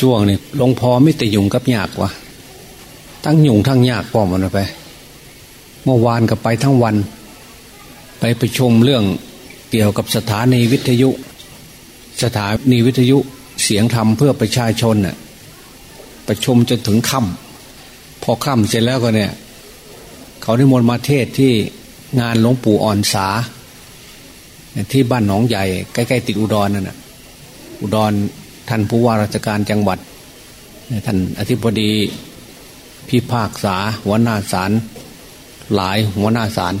ช่วงนี้หลวงพ่อไม่แต่ยุงกับยากวะทั้งยุงทั้งยากป้อมมันไป เมื่อวานก็ไปทั้งวัน ไปไปชมเรื่องเกี่ยวกับสถานีวิทยุ สถานีวิทยุเสียงธรรมเพื่อประชาชนน่ะประชุมจนถึงค่ำพอค่ำเสร็จแล้วก็เนี่ย เขาได้มนมาเทศที่งานหลวงปู่อ่อนสา ที่บ้านหนองใหญ่ใกล้ ๆ ติดอุดรนั่นน่ะอุดร ท่านผู้ว่าราชการจังหวัด ท่านอธิบดีพิพากษาหัวหน้าศาลหลายหัวหน้าศาล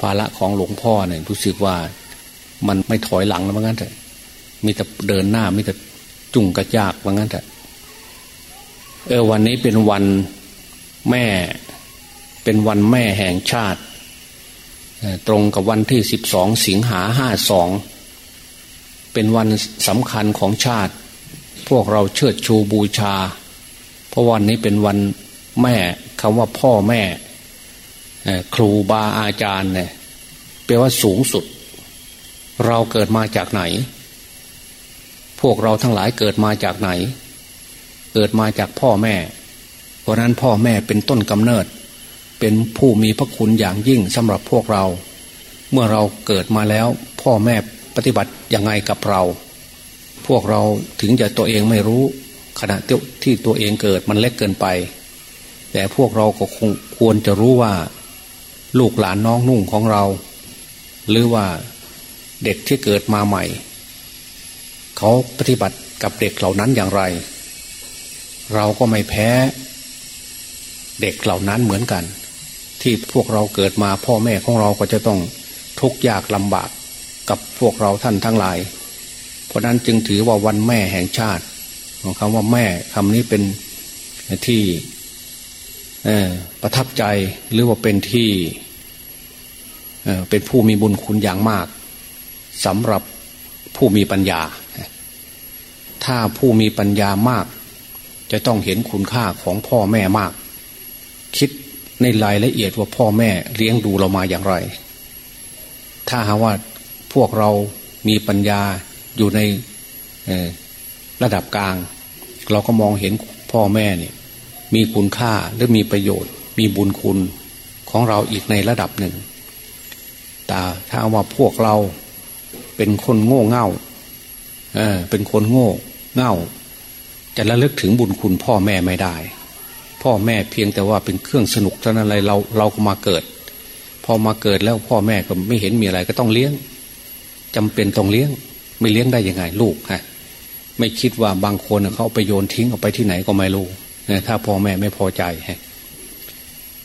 ภาระของหลวงพ่อเนี่ยรู้สึกว่ามันไม่ถอยหลังแล้วงั้นแต่มีแต่เดินหน้ามีแต่จุ่งกระจากว่างั้นแต่เออวันนี้เป็นวันแม่ เป็นวันแม่แห่งชาติ ตรงกับวันที่สิบสองสิงหาห้าสอง เป็นวันสำคัญของชาติ พวกเราเชิดชูบูชา เพราะวันนี้เป็นวันแม่คำว่าพ่อแม่ครูบาอาจารย์เนี่ยแปลว่าสูงสุด เราเกิดมาจากไหน พวกเราทั้งหลายเกิดมาจากไหน เกิดมาจากพ่อแม่ เพราะนั้นพ่อแม่เป็นต้นกำเนิด เป็นผู้มีพระคุณอย่างยิ่งสำหรับพวกเรา เมื่อเราเกิดมาแล้ว พ่อแม่ ปฏิบัติยังไงกับเรา พวกเราถึงจะตัวเองไม่รู้ ขณะที่ตัวเองเกิดมันเล็กเกินไป แต่พวกเราก็คงควรจะรู้ว่า ลูกหลานน้องนุ่งของเรา หรือว่าเด็กที่เกิดมาใหม่ เขาปฏิบัติกับเด็กเหล่านั้นอย่างไร เราก็ไม่แพ้ เด็กเหล่านั้นเหมือนกัน ที่พวกเราเกิดมาพ่อแม่ของเราก็จะต้องทุกข์ยากลำบาก กับพวกเราท่านทั้งหลาย เพราะนั้นจึงถือว่าวันแม่แห่งชาติของคำว่าแม่คำนี้เป็นที่ประทับใจหรือว่าเป็นที่เป็นผู้มีบุญคุณอย่างมากสำหรับผู้มีปัญญา ถ้าผู้มีปัญญามาก จะต้องเห็นคุณค่าของพ่อแม่มาก คิดในรายละเอียดว่าพ่อแม่เลี้ยงดูเรามาอย่างไร ถ้าหาว่า พวกเรามีปัญญาอยู่ในระดับกลาง เราก็มองเห็นพ่อแม่เนี่ยมีคุณค่าหรือมีประโยชน์ มีบุญคุณของเราอีกในระดับหนึ่ง แต่ถ้าว่าพวกเราเป็นคนโง่เง่าเออเป็นคนโง่เง่า จะระลึกถึงบุญคุณพ่อแม่ไม่ได้ พ่อแม่เพียงแต่ว่าเป็นเครื่องสนุกเท่านั้นอะไรเราเราก็มาเกิด พอมาเกิดแล้วพ่อแม่ก็ไม่เห็นมีอะไรก็ต้องเลี้ยง จำเป็นต้องเลี้ยง ไม่เลี้ยงได้ยังไงลูกฮะไม่คิดว่าบางคนเขาไปโยนทิ้งออกไปที่ไหนก็ไม่รู้ถ้าพ่อแม่ไม่พอใจฮะ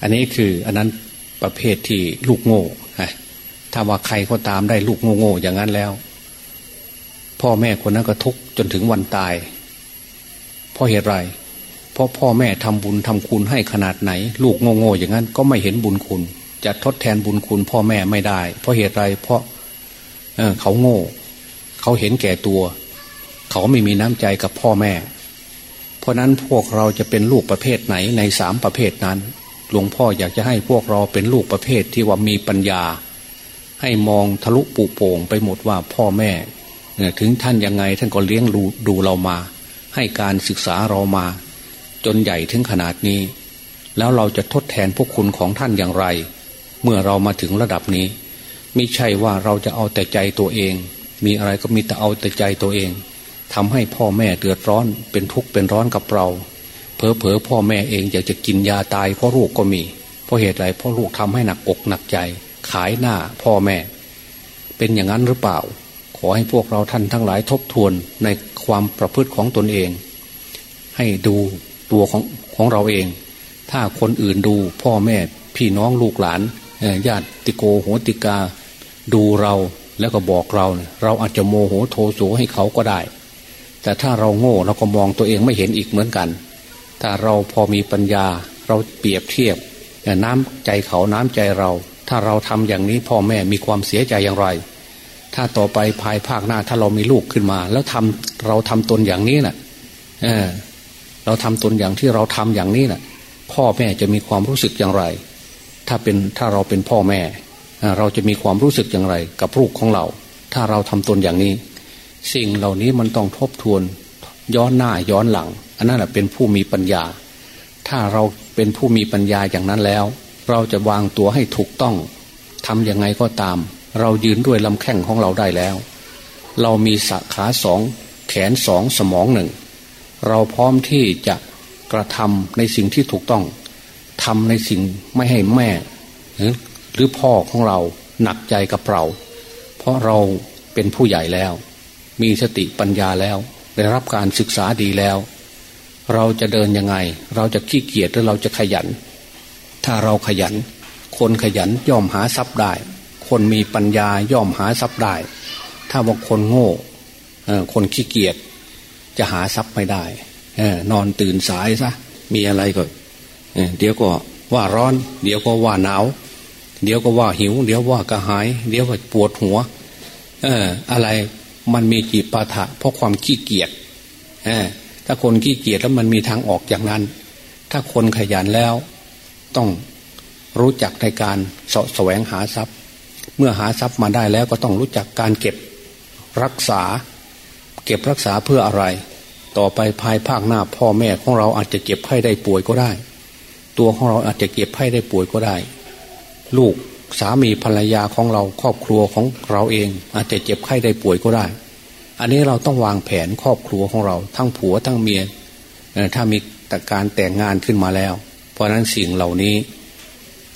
อันนี้คืออันนั้นประเภทที่ลูกโง่ฮะถ้าว่าใครก็ตามได้ลูกโง่ๆอย่างนั้นแล้ว พ่อแม่คนนั้นก็ทุกจนถึงวันตาย เพราะเหตุไร เพราะพ่อแม่ทำบุญทำคุณให้ขนาดไหน ลูกโง่ๆอย่างนั้นก็ไม่เห็นบุญคุณ จะทดแทนบุญคุณพ่อแม่ไม่ได้ เพราะเหตุไรเพราะ เขาโง่ เขาเห็นแก่ตัว เขาไม่มีน้ำใจกับพ่อแม่ เพราะนั้นพวกเราจะเป็นลูกประเภทไหนในสามประเภทนั้น หลวงพ่ออยากจะให้พวกเราเป็นลูกประเภทที่ว่ามีปัญญา ให้มองทะลุปูโป่งไปหมดว่าพ่อแม่ถึงท่านยังไงท่านก็เลี้ยงดูดูเรามา ให้การศึกษาเรามา จนใหญ่ถึงขนาดนี้ แล้วเราจะทดแทนพวกคุณของท่านอย่างไร เมื่อเรามาถึงระดับนี้ ไม่ใช่ว่าเราจะเอาแต่ใจตัวเอง มีอะไรก็มีแต่เอาแต่ใจตัวเองทำให้พ่อแม่เดือดร้อนเป็นทุกข์เป็นร้อนกับเราเพอเพอพ่อแม่เองอยากจะกินยาตายเพราะลูกก็มี เพราะเหตุไรเพราะลูกทำให้หนักอกหนักใจ ขายหน้าพ่อแม่ เป็นอย่างนั้นหรือเปล่า ขอให้พวกเราท่านทั้งหลายทบทวนในความประพฤติของตนเอง ให้ดูตัวของของเราเอง ถ้าคนอื่นดูพ่อแม่พี่น้องลูกหลานญาติโกโหติกา ดูเราแล้วก็บอกเรา เราอาจจะโมโหโทโสให้เขาก็ได้ แต่ถ้าเราโง่เราก็มองตัวเองไม่เห็นอีกเหมือนกัน ถ้าเราพอมีปัญญาเราเปรียบเทียบน้ำใจเขาน้ำใจเรา ถ้าเราทำอย่างนี้พ่อแม่มีความเสียใจอย่างไร ถ้าต่อไปภายภาคหน้าถ้าเรามีลูกขึ้นมา แล้วทำเราทำตนอย่างนี้นะ่ะเออเราทำตนอย่างที่เราทำอย่างนี้นะ่ะ พ่อแม่จะมีความรู้สึกอย่างไร ถ้าเป็นถ้าเราเป็นพ่อแม่ เราจะมีความรู้สึกอย่างไร กับลูกของเรา ถ้าเราทำตนอย่างนี้ สิ่งเหล่านี้มันต้องทบทวนย้อนหน้าย้อนหลัง อันนั้นแหละเป็นผู้มีปัญญา ถ้าเราเป็นผู้มีปัญญาอย่างนั้นแล้ว เราจะวางตัวให้ถูกต้องทำยังไงก็ตาม เรายืนด้วยลำแข้งของเราได้แล้ว เรามีสขาสองแขนสองสมองหนึ่ง เราพร้อมที่จะกระทำในสิ่งที่ถูกต้องทำในสิ่งไม่ให้แม่ หรือพ่อของเราหนักใจกับเรา เพราะเราเป็นผู้ใหญ่แล้ว มีสติปัญญาแล้ว ได้รับการศึกษาดีแล้ว เราจะเดินยังไง เราจะขี้เกียจหรือเราจะขยัน ถ้าเราขยัน คนขยันย่อมหาทรัพย์ได้ คนมีปัญญาย่อมหาทรัพย์ได้ ถ้าว่าคนโง่คนขี้เกียจจะหาทรัพย์ไม่ได้นอนตื่นสายซะมีอะไรก็เดี๋ยวก็ว่าร้อน เดี๋ยวก็ว่าหนาว เดี๋ยวก็ว่าหิว เดี๋ยวว่ากระหาย เดี๋ยวก็ปวดหัว เออ อะไรมันมีจีปาถะเพราะความขี้เกียจเออถ้าคนขี้เกียจแล้วมันมีทางออกอย่างนั้น ถ้าคนขยันแล้วต้องรู้จักในการสะแสวงหาทรัพย์ เมื่อหาทรัพย์มาได้แล้วก็ต้องรู้จักการเก็บรักษา เก็บรักษาเพื่ออะไร ต่อไปภายภาคหน้าพ่อแม่ของเราอาจจะเจ็บไข้ได้ป่วยก็ได้ ตัวของเราอาจจะเก็บให้ได้ป่วยก็ได้ ลูกสามีภรรยาของเราครอบครัวของเราเอง อาจจะเจ็บไข้ได้ป่วยก็ได้ อันนี้เราต้องวางแผนครอบครัวของเรา ทั้งผัวทั้งเมียถ้ามีแต่การแต่งงานขึ้นมาแล้ว เพราะนั้นสิ่งเหล่านี้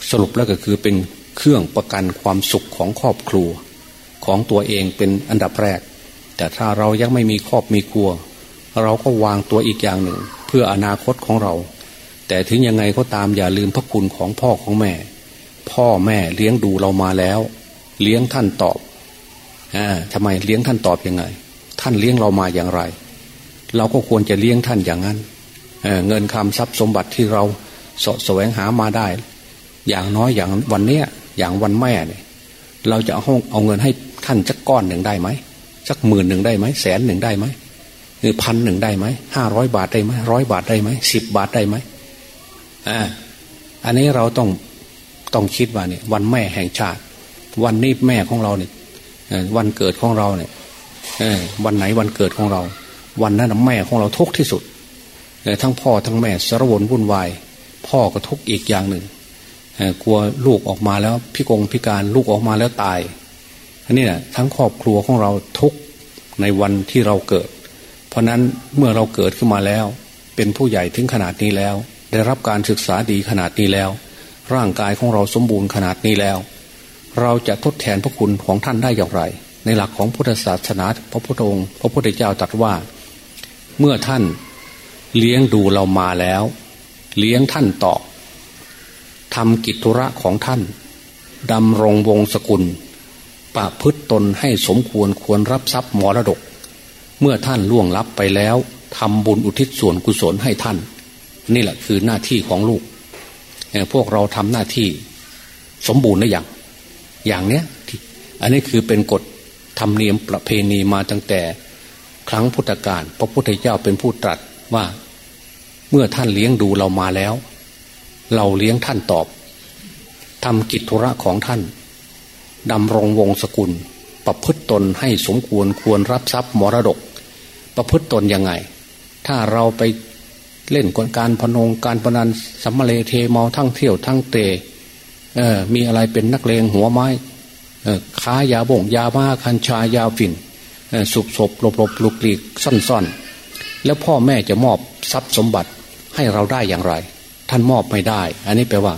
สรุปแล้วก็คือเป็นเครื่องประกันความสุขของครอบครัว ของตัวเองเป็นอันดับแรก แต่ถ้าเรายังไม่มีครอบมีครัว เราก็วางตัวอีกอย่างหนึ่ง เพื่ออนาคตของเรา แต่ถึงยังไงก็ตามอย่าลืมพระคุณของพ่อของแม่ พ่อแม่เลี้ยงดูเรามาแล้ว เลี้ยงท่านตอบอทำไมเลี้ยงท่านตอบยังไง ท่านเลี้ยงเรามาอย่างไร เราก็ควรจะเลี้ยงท่านอย่างนั้นเเงินคำทรัพย์สมบัติที่เราสะแสวงหามาได้ อย่างน้อยอย่างวันเนี้ยอย่างวันแม่เนี่ยเราจะเอาเอาเงินให้ท่านสักก้อนหนึ่งได้ไหมสักหมื่นหนึ่งได้ไหมแสนหนึ่งได้ไหมหรือพันหนึ่งได้ไหมห้าร้อยบาทได้ไหมร้อยบาทได้ไหมสิบบาทได้ไหมอ่าอันนี้เราต้อง ต้องคิดว่าเนี่ยวันแม่แห่งชาติ วันนี้แม่ของเราเนี่ยวันเกิดของเราเนี่ยวันไหนวันเกิดของเรา วันนั้นแม่ของเราทุกที่สุดทั้งพ่อทั้งแม่สารวนวุ่นวาย พ่อก็ทุกอีกอย่างหนึ่งกลัวลูกออกมาแล้วพิกงพิการลูกออกมาแล้วตายอันนี้นะทั้งครอบครัวของเราทุกในวันที่เราเกิด เพราะนั้นเมื่อเราเกิดขึ้นมาแล้ว เป็นผู้ใหญ่ถึงขนาดนี้แล้ว ได้รับการศึกษาดีขนาดนี้แล้ว ร่างกายของเราสมบูรณ์ขนาดนี้แล้ว เราจะทดแทนพระคุณของท่านได้อย่างไร ในหลักของพุทธศาสนาพระพุทธองค์ พระพุทธเจ้าตรัสว่า เมื่อท่านเลี้ยงดูเรามาแล้ว เลี้ยงท่านต่อทำกิจธุระของท่านดำรงวงศกุลปะพฤตตนให้สมควรควรรับทรัพย์มรดก เมื่อท่านล่วงลับไปแล้วทำบุญอุทิศส่วนกุศลให้ท่าน นี่แหละคือหน้าที่ของลูก พวกเราทำหน้าที่สมบูรณ์หรือยังอย่างเนี้ยอันนี้คือเป็นกฎธรรมเนียมประเพณีมาตั้งแต่ครั้งพุทธกาลพระพุทธเจ้าเป็นผู้ตรัสว่า เมื่อท่านเลี้ยงดูเรามาแล้ว เราเลี้ยงท่านตอบทำกิจธุระของท่านดำรงวงศกุล ประพฤตตนให้สมควรควรรับทรัพย์มรดก ประพฤตตนยังไง ถ้าเราไป เล่นกลการพนงการพนันสัมมาเลเทเมาทั้งเที่ยวทั้งเตะมีอะไรเป็นนักเลงหัวไม้ค้ายาบ่งยาบ้าคัญชายาฝิ่นสุบศพหลบหลบลุกลีกซ่อนๆ แล้วพ่อแม่จะมอบทรัพย์สมบัติให้เราได้อย่างไร ท่านมอบไม่ได้ อันนี้แปลว่า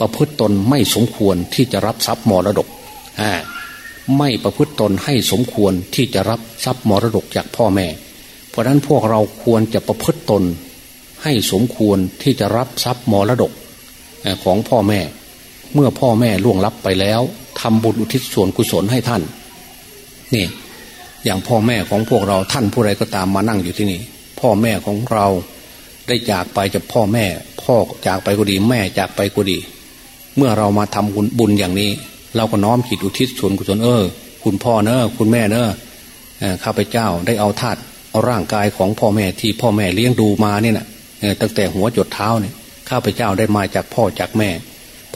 ประพฤติตนไม่สมควรที่จะรับทรัพย์มรดกไม่ประพฤติตนให้สมควรที่จะรับทรัพย์มรดกจากพ่อแม่ เพราะนั้นพวกเราควรจะประพฤติตน ให้สมควรที่จะรับทรัพย์มรดกของพ่อแม่ เมื่อพ่อแม่ล่วงลับไปแล้วทำบุญอุทิศส่วนกุศลให้ท่านนี่อย่างพ่อแม่ของพวกเราท่านผู้ใดก็ตามมานั่งอยู่ที่นี่ พ่อแม่ของเราได้จากไปจากพ่อแม่ พ่อจากไปก็ดีแม่จากไปก็ดี เมื่อเรามาทำบุญบุญอย่างนี้ เราก็น้อมขิดอุทิศส่วนกุศลเออคุณพ่อเนอะคุณแม่เนอะข้าพเจ้าได้เอาธาตุเอาร่างกายของพ่อแม่ที่พ่อแม่เลี้ยงดูมาเนี่ยนะ ตั้งแต่หัวจดเท้าเนี่ยข้าพเจ้าได้มาจากพ่อจากแม่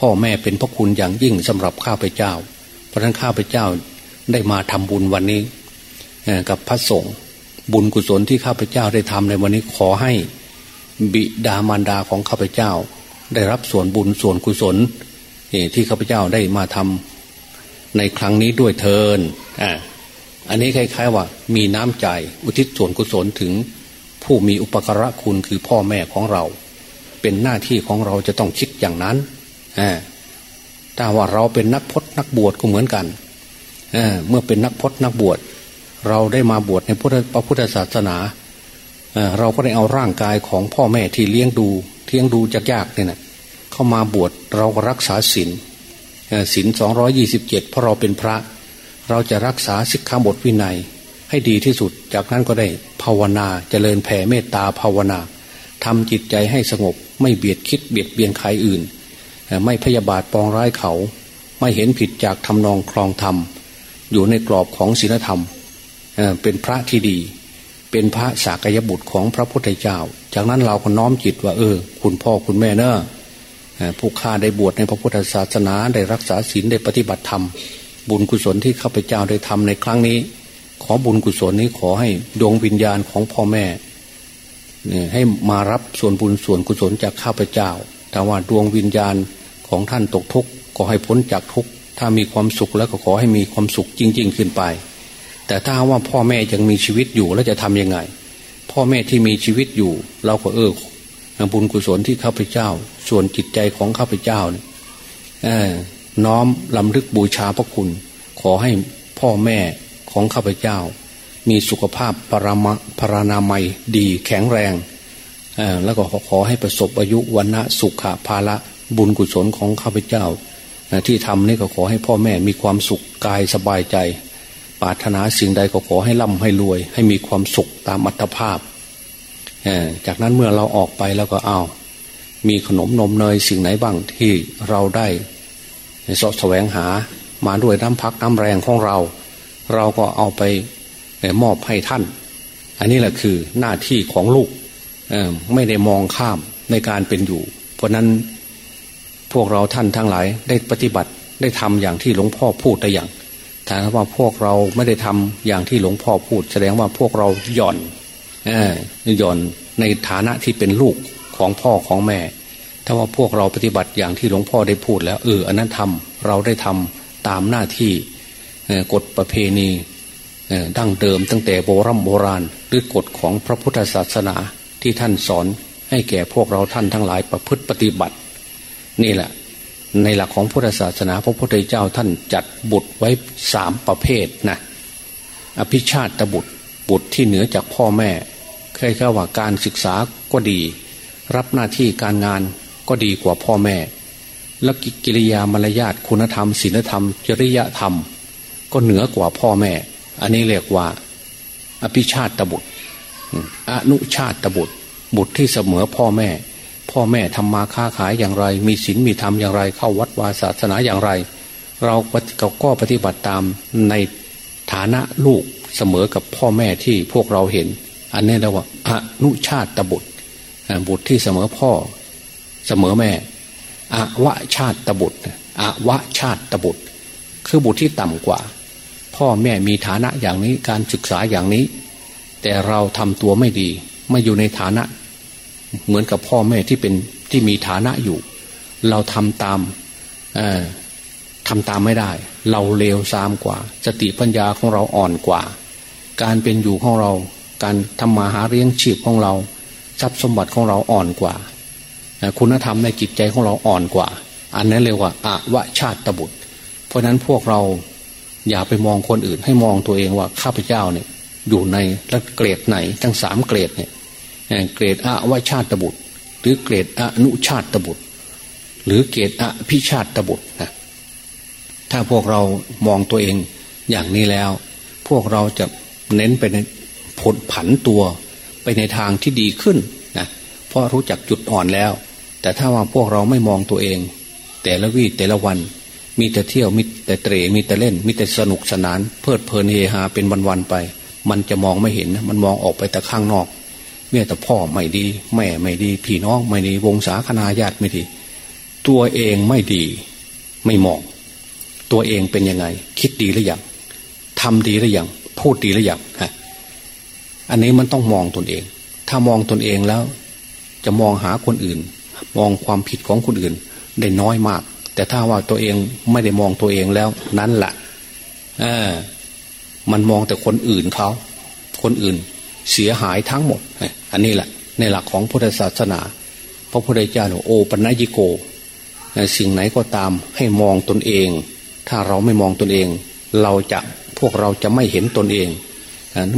พ่อแม่เป็นพระคุณอย่างยิ่งสำหรับข้าพเจ้า เพราะฉะนั้นข้าพเจ้าได้มาทำบุญวันนี้กับพระสงฆ์บุญกุศลที่ข้าพเจ้าได้ทำในวันนี้ขอให้บิดามารดาของข้าพเจ้า ได้รับส่วนบุญส่วนกุศลที่ข้าพเจ้าได้มาทำในครั้งนี้ด้วยเทินอ่าอันนี้คล้ายๆว่ามีน้ำใจอุทิศส่วนกุศลถึง ผู้มีอุปการะคุณคือพ่อแม่ของเรา เป็นหน้าที่ของเราจะต้องคิดอย่างนั้นถ้าว่าเราเป็นนักพจนักบวชก็เหมือนกันเเมื่อเป็นนักพจนักบวชเราได้มาบวชในพระพุทธศาสนาเราก็ได้เอาร่างกายของพ่อแม่ที่เลี้ยงดูเลี้ยงดูจากยากเนี่ยนะเข้ามาบวชเราก็รักษาศีลศีลสองร้อยี่สิบเจ็ดเพราะเราเป็นพระ เราจะรักษาสิกขาบทวินัย ให้ดีที่สุด จากนั้นก็ได้ภาวนาจเจริญแผ่เมตตาภาวนาทำจิตใจให้สงบ ไม่เบียดคิดเบียดเบียนใครอื่น ไม่พยาบาทปองร้ายเขา ไม่เห็นผิดจากทำนองคลองธรรม อยู่ในกรอบของศีลธรรม เป็นพระที่ดี เป็นพระสากยบุตรของพระพุทธเจ้า จากนั้นเราก็น้อมจิตว่าเออ คุณพ่อคุณแม่เนอะผู้ข้าได้บวชในพระพุทธศาสนาได้รักษาศีลได้ปฏิบัติธรรม บุญกุศลที่ข้าพเจ้าได้ทำในครั้งนี้ ขอบุญกุศลนี้ขอให้ดวงวิญญาณของพ่อแม่เนี่ยให้มารับส่วนบุญส่วนกุศลจากข้าพเจ้า แต่ว่าดวงวิญญาณของท่านตกทุกข์ก็ให้พ้นจากทุกข์ ถ้ามีความสุขแล้วก็ขอให้มีความสุขจริง ๆ ขึ้นไป แต่ถ้าว่าพ่อแม่ยังมีชีวิตอยู่แล้วจะทํำยังไง พ่อแม่ที่มีชีวิตอยู่ เราก็เออบุญกุศลที่ข้าพเจ้า ส่วนจิตใจของข้าพเจ้าเนี่ยน้อมลำลึกบูชาพระคุณ ขอให้พ่อแม่ ของข้าพเจ้า มีสุขภาพปรมาพรานามัยดีแข็งแรง แล้วก็ขอให้ประสบอายุวันะสุขภาละบุญกุศลของข้าพเจ้า ที่ทำนี่ก็ขอให้พ่อแม่มีความสุขกายสบายใจปรารถนาสิ่งใดก็ขอให้ร่ำให้รวย ให้มีความสุขตามอัตภาพ จากนั้นเมื่อเราออกไปแล้วก็เอามีขนมนมเนยสิ่งไหนบ้างที่เราได้สะแสวงหามาด้วยน้ำพักน้ำแรงของเรา เราก็เอาไปมอบให้ท่าน อันนี้แหละคือหน้าที่ของลูกไม่ได้มองข้ามในการเป็นอยู่ เพราะนั้นพวกเราท่านทั้งหลายได้ปฏิบัติได้ทำอย่างที่หลวงพ่อพูดแต่อย่างถ้าว่าพวกเราไม่ได้ทำอย่างที่หลวงพ่อพูด แสดงว่าพวกเราหย่อนหย่อนในฐานะที่เป็นลูกของพ่อของแม่ ถ้าว่าพวกเราปฏิบัติอย่างที่หลวงพ่อได้พูดแล้วเอออันนั้นทำเราได้ทำตามหน้าที่ กฎประเพณีดั้งเดิมตั้งแต่โบรโบราณหรือกฎของพระพุทธศาสนาที่ท่านสอนให้แก่พวกเราท่านทั้งหลายประพฤติปฏิบัติ นี่แหละ ในหลักของพุทธศาสนา พระพุทธเจ้าท่านจัดบุตรไว้สามประเภทนะอภิชาติบุตรบุตรที่เหนือจากพ่อแม่เคยก็ว่าการศึกษาก็ดี รับหน้าที่การงานก็ดีกว่าพ่อแม่ และกิริยามารยาทคุณธรรมศีลธรรม จริยธรรม ก็เหนือกว่าพ่อแม่ อันนี้เรียกว่า อภิชาติบุตรอนุชาติบุตร บุตรที่เสมอพ่อแม่ พ่อแม่ทำมาค้าขายอย่างไร มีศีลมีธรรมอย่างไร เข้าวัดวาศาสนาอย่างไร เราก็ปฏิบัติตามในฐานะลูกเสมอกับพ่อแม่ที่พวกเราเห็น อันนี้เรียกว่าอนุชาติบุตรบุตรที่เสมอพ่อเสมอแม่อวะชาติบุตรอวะชาติบุตร คือบุตรที่ต่ำกว่า พ่อแม่มีฐานะอย่างนี้การศึกษาอย่างนี้ แต่เราทำตัวไม่ดี ไม่อยู่ในฐานะ เหมือนกับพ่อแม่ที่เป็นที่มีฐานะอยู่ เราทำตามทำตามไม่ได้ เราเลวซามกว่า สติปัญญาของเราอ่อนกว่า การเป็นอยู่ของเรา การทำมาหาเลี้ยงชีพของเรา ทรัพย์สมบัติของเราอ่อนกว่า คุณธรรมในจิตใจของเราอ่อนกว่า อันนั้นเรียกว่าอาวชาติตบุตร เพราะนั้นพวกเรา อย่าไปมองคนอื่น ให้มองตัวเองว่าข้าพเจ้าเนี่ยอยู่ในระเกรดไหน ทั้งสามเกรดเนี่ยเกรดอวชาติบุตร หรือเกรดอนุชาติบุตร หรือเกรดอภิชาติบุตรนะถ้าพวกเรามองตัวเองอย่างนี้แล้ว พวกเราจะเน้นไปในผลผันตัวไปในทางที่ดีขึ้นนะเพราะรู้จักจุดอ่อนแล้ว แต่ถ้าว่าพวกเราไม่มองตัวเอง แต่ละวี่แต่ละวัน มีแต่เที่ยวมีแต่เตะมีแต่เล่น มีแต่สนุกสนาน เพลิดเพลินเฮฮาเป็นวันๆไป มันจะมองไม่เห็นมันมองออกไปแต่ข้างนอกเมื่อแต่พ่อไม่ดี แม่ไม่ดี พี่น้องไม่ดี วงศาคณาญาติไม่ดี ตัวเองไม่ดี ไม่มอง ตัวเองเป็นยังไง คิดดีหรือยังทำดีหรือยังพูดดีหรือยังฮะอันนี้มันต้องมองตนเอง ถ้ามองตนเองแล้ว จะมองหาคนอื่น มองความผิดของคนอื่น ได้น้อยมาก แต่ถ้าว่าตัวเองไม่ได้มองตัวเองแล้วนั้นแหละเออมันมองแต่คนอื่นเขาคนอื่นเสียหายทั้งหมด อันนี้แหละในหลักของพุทธศาสนา พระพุทธเจ้าโอปัญญิโก สิ่งไหนก็ตามให้มองตนเอง ถ้าเราไม่มองตนเอง เราจะพวกเราจะไม่เห็นตนเอง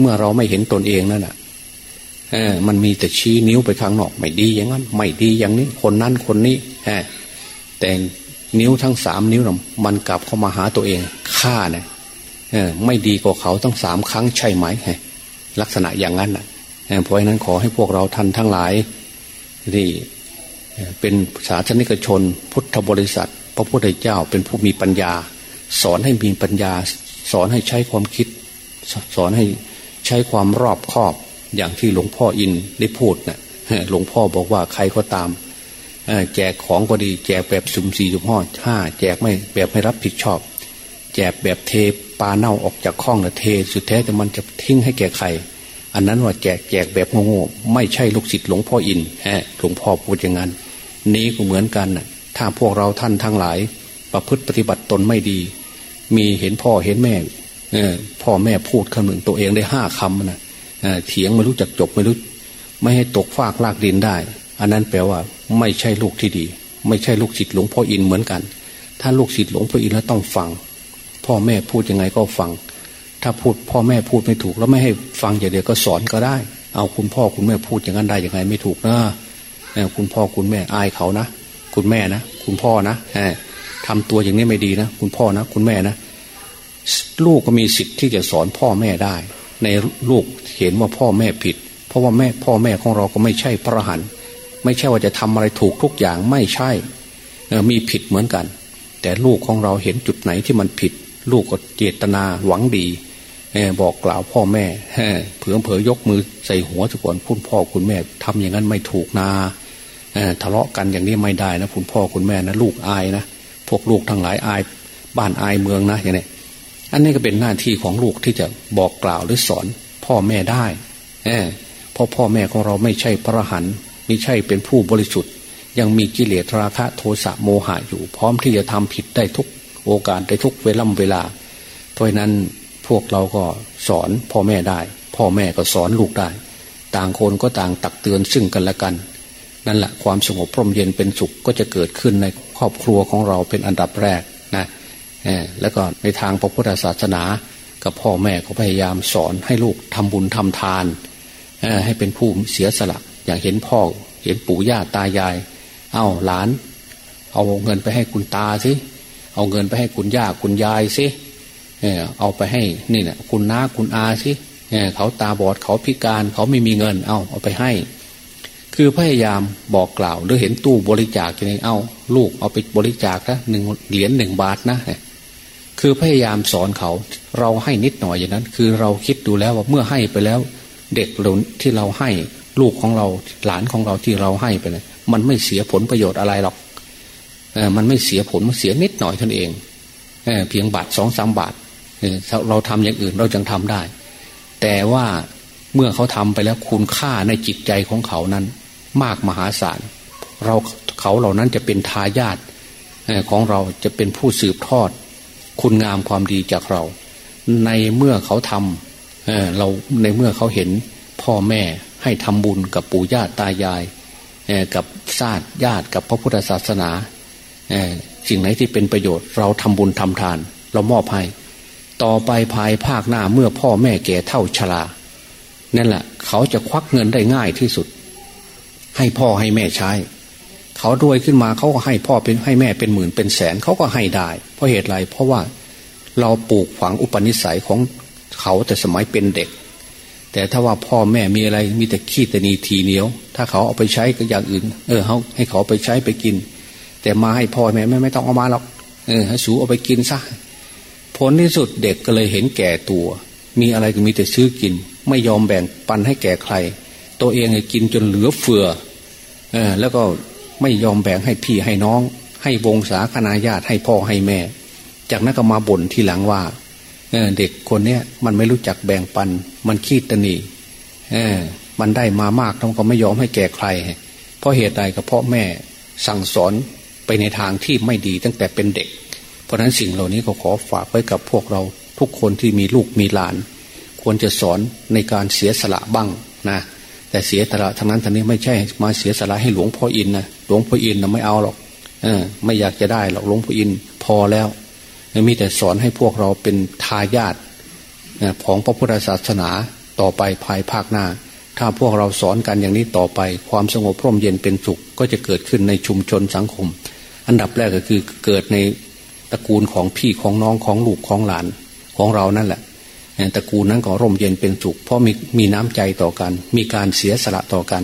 เมื่อเราไม่เห็นตนเองนั่นแหะมันมีแต่ชี้นิ้วไปข้างนอก ไม่ดีอย่างนั้น ไม่ดีอย่างนี้ คนนั้นคนนี้แต่ นิ้วทั้งสามนิ้วมันกลับเข้ามาหาตัวเองฆ่าเนี่ยไม่ดีกว่าเขาตั้งสามครั้งใช่ไหมลักษณะอย่างนั้นเพราะฉะนั้นขอให้พวกเราท่านทั้งหลายที่เป็นสาธนิกชน พุทธบริษัท พระพุทธเจ้าเป็นผู้มีปัญญา สอนให้มีปัญญา สอนให้ใช้ความคิด สอนให้ใช้ความรอบคอบ อย่างที่หลวงพ่ออินได้พูดนะ่ะหลวงพ่อบอกว่าใครก็ตาม แจกของก็ดีแจกแบบสุ่มสี่สุ่มห้อห้าแจกไม่แบบไม่รับผิดชอบ แจกแบบเทปลาเน่าออกจากข้องนะเท สุดแท้แต่มันจะทิ้งให้แก่ใคร อันนั้นว่าแจกแจกแบบโง่ๆไม่ใช่ลูกศิษย์หลวงพ่ออินฮะหลวงพ่อพูดอย่างนั้น นี้ก็เหมือนกันถ้าพวกเราท่านทั้งหลาย ประพฤติปฏิบัติตนไม่ดี มีเห็นพ่อเห็นแม่พ่อแม่พูดคำหนึ่งตัวเองได้ห้าคำนะเถียงไม่รู้จักจบไม่รู้ ไม่ให้ตกฟากลากดินได้ อันนั้นแปลว่าไม่ใช่ลูกที่ดี ไม่ใช่ลูกศิษย์หลวงพ่ออินเหมือนกัน ถ้าลูกศิษย์หลวงพ่ออินแล้วต้องฟัง พ่อแม่พูดยังไงก็ฟัง ถ้าพูดพ่อแม่พูดไม่ถูก แล้วไม่ให้ฟังอย่างเดียวก็สอนก็ได้ เอาคุณพ่อคุณแม่พูดอย่างนั้นได้ยังไงไม่ถูกนะคุณพ่อคุณแม่อายเขานะ คุณแม่นะ คุณพ่อนะทำตัวอย่างนี้ไม่ดีนะ คุณพ่อนะ คุณแม่นะ ลูกก็มีสิทธิ์ที่จะสอนพ่อแม่ได้ ในลูกเห็นว่าพ่อแม่ผิด เพราะว่าแม่พ่อแม่ของเราก็ไม่ใช่พระหัน ไม่ใช่ว่าจะทำอะไรถูกทุกอย่างไม่ใช่มีผิดเหมือนกัน แต่ลูกของเราเห็นจุดไหนที่มันผิด ลูกก็เจตนาหวังดีบอกกล่าวพ่อแม่เผื่อเผยยกมือใส่หัวสก่อนพูดพ่อคุณแม่ทำอย่างนั้นไม่ถูกนาทะเลาะกันอย่างนี้ไม่ได้นะคุณพ่อคุณแม่นะลูกอายนะพวกลูกทั้งหลายอายบ้านอายเมืองนะอย่างนี้อันนี้ก็เป็นหน้าที่ของลูกที่จะบอกกล่าวหรือสอนพ่อแม่ได้เพราะพ่อแม่ของเราไม่ใช่พระหัน ไม่ใช่เป็นผู้บริสุทธิ์ ยังมีกิเลสราคะโทสะโมหะอยู่ พร้อมที่จะทำผิดได้ทุกโอกาสได้ทุกเวลาเวลา เพราะนั้นพวกเราก็สอนพ่อแม่ได้ พ่อแม่ก็สอนลูกได้ ต่างคนก็ต่างตักเตือนซึ่งกันและกัน นั่นแหละความสงบพร่มเย็นเป็นสุขก็จะเกิดขึ้นในครอบครัวของเราเป็นอันดับแรกนะแล้วก็ในทางพระพุทธศาสนากับพ่อแม่เขาพยายามสอนให้ลูกทำบุญทำทานให้เป็นผู้เสียสละ อย่างเห็นพ่อ เห็นปู่ย่าตายาย เอาหลาน เอาเงินไปให้คุณตาสิเอาเงินไปให้คุณย่าคุณยายสิเอาไปให้นี่นะคุณน้าคุณอาสิเขาตาบอดเขาพิการเขาไม่มีเงิน เอาเอาไปให้ คือพยายามบอกกล่าวหรือเห็นตู้บริจาคอย่างนี้เอาลูกเอาไปบริจาคนะหนึ่งเหรียญหนึ่งบาทนะคือพยายามสอนเขา เราให้นิดหน่อยอย่างนั้น คือเราคิดดูแล้วว่าเมื่อให้ไปแล้ว เด็กหลนที่เราให้ ลูกของเราหลานของเราที่เราให้ไปเนี่ยมันไม่เสียผลประโยชน์อะไรหรอกเออมันไม่เสียผลมันเสียนิดหน่อยท่านเองเอเพียงบาทสองสามบาทเราทำอย่างอื่นเราจึงทำได้ แต่ว่าเมื่อเขาทำไปแล้วคุณค่าในจิตใจของเขานั้น มากมหาศาลเราเขาเหล่านั้นจะเป็นทายาทของเราจะเป็นผู้สืบทอด คุณงามความดีจากเรา ในเมื่อเขาทำเเราในเมื่อเขาเห็นพ่อแม่ ให้ทำบุญกับปู่ย่าตายายกับญาติญาติกับพระพุทธศาสนาสิ่งไหนที่เป็นประโยชน์ เราทำบุญทำทาน เรามอบให้ต่อไปภายภาคหน้าเมื่อพ่อแม่แก่เท่าชรานั่นแหละเขาจะควักเงินได้ง่ายที่สุด ให้พ่อให้แม่ใช้ เขารวยขึ้นมาเขาก็ให้พ่อเป็นให้แม่เป็นหมื่นเป็นแสนเขาก็ให้ได้ เพราะเหตุไรเพราะว่าเราปลูกฝังอุปนิสัยของเขาแต่สมัยเป็นเด็ก แต่ถ้าว่าพ่อแม่มีอะไรมีแต่ขี้ตนีทีเหนียว ถ้าเขาเอาไปใช้ก็อย่างอื่น เออเขาให้เขาไปใช้ไปกิน แต่มาให้พ่อแม่ไม่ไม่ต้องเอามาหรอกเออให้สูเอาไปกินซะผลที่สุดเด็กก็เลยเห็นแก่ตัว มีอะไรก็มีแต่ซื้อกิน ไม่ยอมแบ่งปันให้แก่ใคร ตัวเองกินจนเหลือเฟือเออแล้วก็ไม่ยอมแบ่งให้พี่ให้น้อง ให้วงศาคณาญาติให้พ่อให้แม่ จากนั้นก็มาบ่นทีหลังว่า เด็กคนเนี้ยมันไม่รู้จักแบ่งปัน มันขี้ตนีเออมันได้มามากท้องก็ไม่ยอมให้แก่ใคร เพราะเหตุใดก็เพราะแม่สั่งสอนไปในทางที่ไม่ดีตั้งแต่เป็นเด็ก เพราะนั้นสิ่งเหล่านี้ก็ขอฝากไว้กับพวกเราทุกคนที่มีลูกมีหลาน ควรจะสอนในการเสียสละบ้างนะแต่เสียสละทั้งนั้นทั้งนี้ไม่ใช่มาเสียสละให้หลวงพ่ออินนะหลวงพ่ออินนะไม่เอาหรอกเออไม่อยากจะได้หรอกหลวงพ่ออินพอแล้ว มีแต่สอนให้พวกเราเป็นทายาทของพระพุทธศาสนาต่อไปภายภาคหน้า ถ้าพวกเราสอนกันอย่างนี้ต่อไป ความสงบพร่มเย็นเป็นสุขก็จะเกิดขึ้นในชุมชนสังคม อันดับแรกก็คือเกิดในตระกูลของพี่ของน้องของลูกของหลานของเรานั่นแหละตระกูลนั้นก็ร่มเย็นเป็นสุข เพราะมีมีน้ำใจต่อกัน มีการเสียสละต่อกัน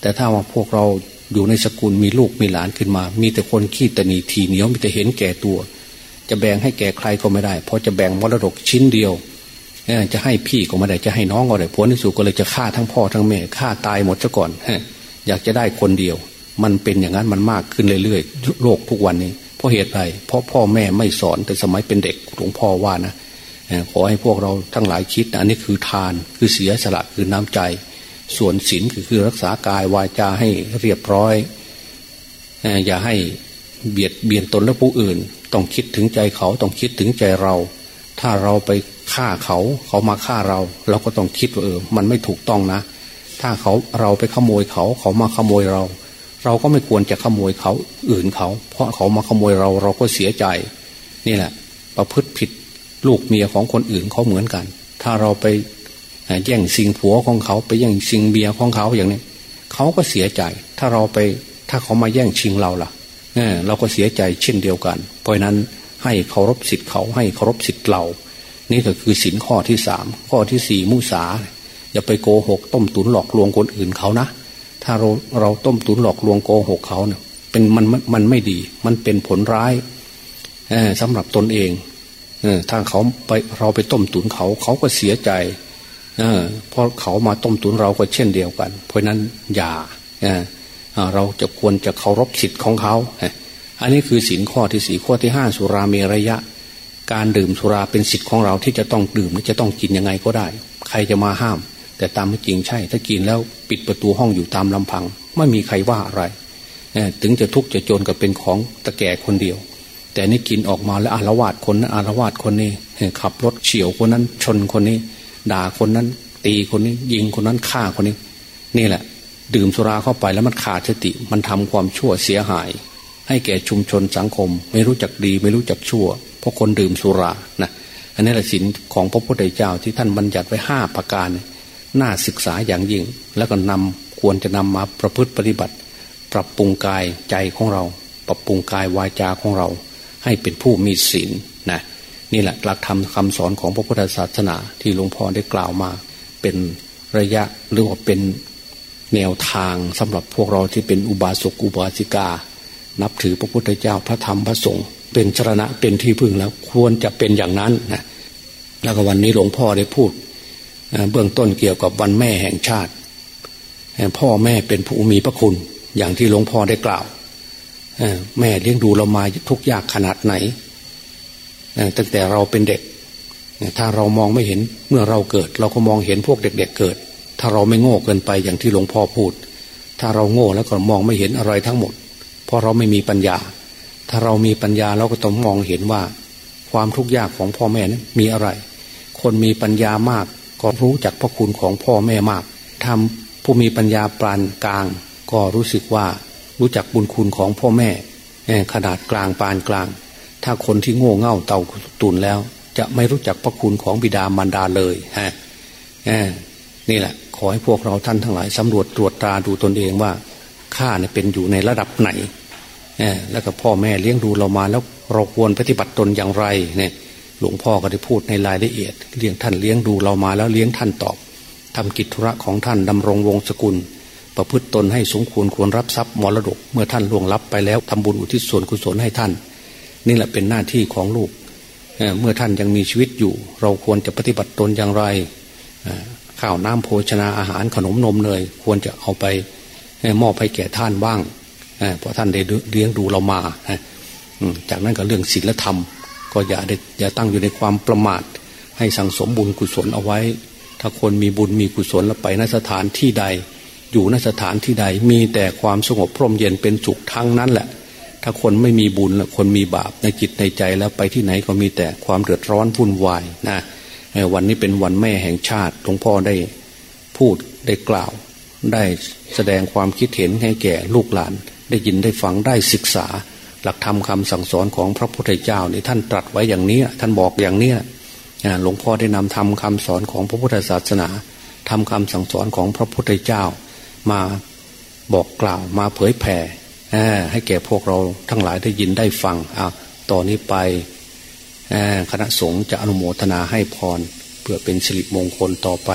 แต่ถ้าว่าพวกเราอยู่ในสกุลมีลูกมีหลานขึ้นมา มีแต่คนขี้ตนีทีเหนียวมีแต่เห็นแก่ตัว จะแบ่งให้แก่ใครก็ไม่ได้ เพราะจะแบ่งมรดกชิ้นเดียวจะให้พี่ก็ไม่ได้จะให้น้องก็ได้ผลที่สุดก็เลยจะฆ่าทั้งพ่อทั้งแม่ฆ่าตายหมดซะก่อนอยากจะได้คนเดียว มันเป็นอย่างนั้นมันมากขึ้นเรื่อยๆโลกทุกวันนี้ เพราะเหตุไรเพราะพ่อแม่ไม่สอนแต่สมัยเป็นเด็กหลวงพ่อว่านะขอให้พวกเราทั้งหลายคิดนะอันนี้คือทานคือเสียสละคือน้ำใจ ส่วนศีลคือคือรักษากายวาจาให้เรียบร้อย อย่าให้เบียดเบียนตนและผู้อื่น ต้องคิดถึงใจเขาต้องคิดถึงใจเรา ถ้าเราไปฆ่าเขาเขามาฆ่าเรา เราก็ต้องคิดว่าเออ มันไม่ถูกต้องนะ ถ้าเขาเราไปขโมยเขาเขามาขโมยเรา เราก็ไม่ควรจะขโมยเขาอื่นเขา เพราะเขามาขโมยเราเราก็เสียใจ นี่แหละ ประพฤติผิดลูกเมียของคนอื่นเขาเหมือนกัน ถ้าเราไปแย่งสิ่งผัวของเขาไปแย่งสิ่งเมียของเขาอย่างนี้เขาก็เสียใจ ถ้าเราไปถ้าเขามาแย่งชิงเราล่ะ เราก็เสียใจเช่นเดียวกัน เพราะนั้นให้เคารพสิทธิ์เขาให้เคารพสิทธิ์เรา นี่ก็คือสินข้อที่สามข้อที่สี่มุสาอย่าไปโกหก ต้มตุนหลอกลวงคนอื่นเขานะ ถ้าเราเราต้มตุนหลอกลวงโกหกเขาเนี่ยเป็นมันมันไม่ดี มันเป็นผลร้ายสำหรับตนเองถ้าเขาไปเราไปต้มตุนเขาเขาก็เสียใจเพราะเขามาต้มตุนเราก็เช่นเดียวกัน เพราะนั้นอย่า เราจะควรจะเคารพสิทธิ์ของเขาอันนี้คือสินข้อที่สี่ข้อที่ห้าสุราเมรยะ การดื่มสุราเป็นสิทธิ์ของเราที่จะต้องดื่มจะต้องกินยังไงก็ได้ ใครจะมาห้าม แต่ตามไม่จริงใช่ ถ้ากินแล้วปิดประตูห้องอยู่ตามลำพัง ไม่มีใครว่าอะไรถึงจะทุกข์จะจนกับเป็นของตะแก่คนเดียว แต่นี่กินออกมาแล้วอารวาสคนนั้นอารวาสคนนี้ขับรถเฉียวคนนั้นชนคนนี้ ด่าคนนั้น ตีคนนี้ ยิงคนนั้นฆ่าคนนี้ นี่แหละ ดื่มสุราเข้าไปแล้วมันขาดสติ มันทำความชั่วเสียหาย ให้แก่ชุมชนสังคม ไม่รู้จักดี ไม่รู้จักชั่ว เพราะคนดื่มสุรานะอันนี้แหละสินของพระพุทธเจ้าที่ท่านบัญญัติไว้ห้าประการน่าศึกษาอย่างยิ่ง แล้วก็นำควรจะนำมาประพฤติปฏิบัติ ปรับปรุงกายใจของเรา ปรับปรุงกายวาจาของเรา ให้เป็นผู้มีศีลนะนี่แหละหลักธรรมคาสอนของพระพุทธศาสนาที่หลวงพ่อได้กล่าวมา เป็นระยะหรือว่าเป็น แนวทางสำหรับพวกเราที่เป็นอุบาสกอุบาสิกา นับถือพระพุทธเจ้าพระธรรมพระสงฆ์เป็นชรณะเป็นที่พึ่งแล้ว ควรจะเป็นอย่างนั้นนะแล้วก็วันนี้หลวงพ่อได้พูดเบื้องต้นเกี่ยวกับวันแม่แห่งชาติ พ่อแม่เป็นผู้มีพระคุณ อย่างที่หลวงพ่อได้กล่าวแม่เลี้ยงดูเรามาทุกยากขนาดไหนตั้งแต่เราเป็นเด็ก ถ้าเรามองไม่เห็นเมื่อเราเกิด เราก็มองเห็นพวกเด็ก ๆเเกิด ถ้าเราไม่โง่เกินไปอย่างที่หลวงพ่อพูด ถ้าเราโง่แล้วก็มองไม่เห็นอะไรทั้งหมด เพราะเราไม่มีปัญญา ถ้าเรามีปัญญาเราก็ต้องมองเห็นว่า ความทุกข์ยากของพ่อแม่นั้นมีอะไร คนมีปัญญามาก ก็รู้จักพระคุณของพ่อแม่มากทำผู้มีปัญญาปานกลาง ก็รู้สึกว่ารู้จักบุญคุณของพ่อแม่ขนาดกลางปานกลาง ถ้าคนที่โง่เง่าเต่าตุนแล้ว จะไม่รู้จักพระคุณของบิดามารดาเลยฮะนี่แหละ ขอให้พวกเราท่านทั้งหลายสำรวจตรวจตราดูตนเองว่าข้าเนี่ยเป็นอยู่ในระดับไหนแล้วก็พ่อแม่เลี้ยงดูเรามาแล้วเราควรปฏิบัติตนอย่างไรเนี่ยหลวงพ่อก็ได้พูดในรายละเอียด เลี้ยงท่านเลี้ยงดูเรามาแล้วเลี้ยงท่านตอบทำกิจธุระของท่านดำรงวงศกุล ประพฤติตนให้สมควรควรรับทรัพย์มรดก เมื่อท่านล่วงลับไปแล้วทำบุญอุทิศส่วนกุศลให้ท่าน นี่แหละเป็นหน้าที่ของลูกเมื่อท่านยังมีชีวิตอยู่ เราควรจะปฏิบัติตนอย่างไร ข้าวน้ำโภชนาอาหารขนมนมเนยควรจะเอาไปมอบให้แก่ท่านบ้างเพราะท่านได้เลี้ยงดูเรามาจากนั้นก็เรื่องศีลธรรม ก็อย่าได้อย่าตั้งอยู่ในความประมาท ให้สั่งสมบุญกุศลเอาไว้ ถ้าคนมีบุญมีกุศลแล้วไปนสถานที่ใด อยู่นสถานที่ใดมีแต่ความสงบพร่มเย็นเป็นสุขทั้งนั้นแหละ ถ้าคนไม่มีบุญคนมีบาปในจิตในใจแล้วไปที่ไหนก็มีแต่ความเดือดร้อนวุ่นวายนะ วันนี้เป็นวันแม่แห่งชาติหลวงพ่อได้พูดได้กล่าว ได้แสดงความคิดเห็นให้แก่ลูกหลาน ได้ยินได้ฟังได้ศึกษา หลักธรรมคาสั่งสอนของพระพุทธเจ้านี่ท่านตรัสไว้อย่างนี้ท่านบอกอย่างเนี้ยหลวงพ่อได้นำทำคำสอนของพระพุทธศาสนาทำคำสั่งสอนของพระพุทธเจ้า มาบอกกล่าวมาเผยแผ่ให้แก่พวกเราทั้งหลายได้ยินได้ฟังอะต่อนนี้ไป คณะสงฆ์จะอนุโมทนาให้พร เพื่อเป็นสิริมงคลต่อไป